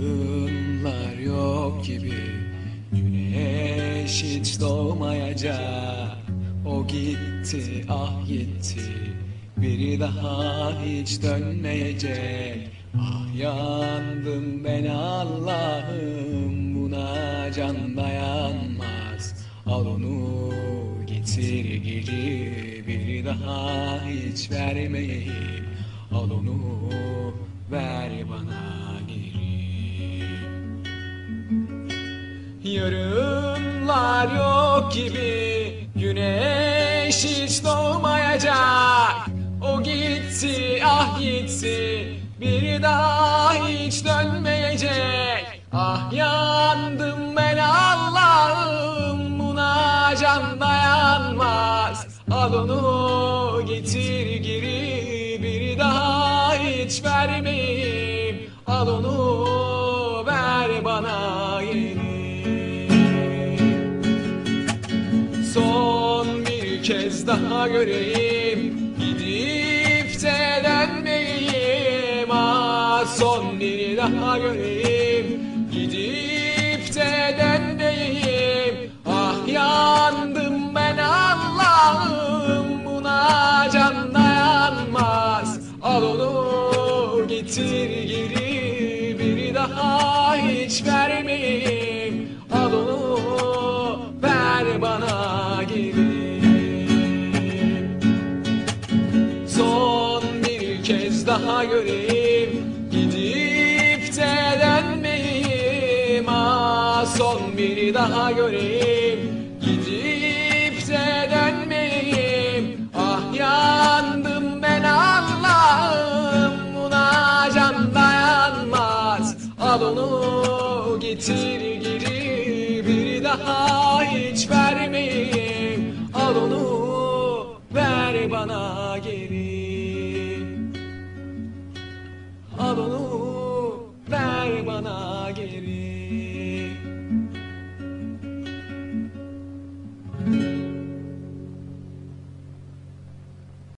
Bunlar yok gibi Güneş hiç doğmayacak. O gitti ah gitti Biri daha hiç dönmeyecek. Ah yandım ben Allah'ım Buna can dayanmaz. Al onu getir geri Biri daha hiç vermeyip Al onu Yarınlar yok gibi Güneş hiç doğmayacak. O gitti ah gitti Bir daha hiç dönmeyecek. Ah yandım ben Allah'ım Buna can dayanmaz. Al onu getir geri Bir daha hiç vermeyeyim kez daha göreyim. Gidip de dönmeyeyim Ah son bir daha göreyim. Gidip de dönmeyeyim Ah yandım ben Allah'ım. Buna can dayanmaz. Al onu getir geri. Bir daha hiç vermeyeyim daha göreyim Gidip de dönmeyeyim Ah son bir daha göreyim Gidip de dönmeyeyim Ah yandım ben Allah'ım Buna can dayanmaz. Al onu getir geri Bir daha hiç vermeyeyim. Al onu ver bana geri gelir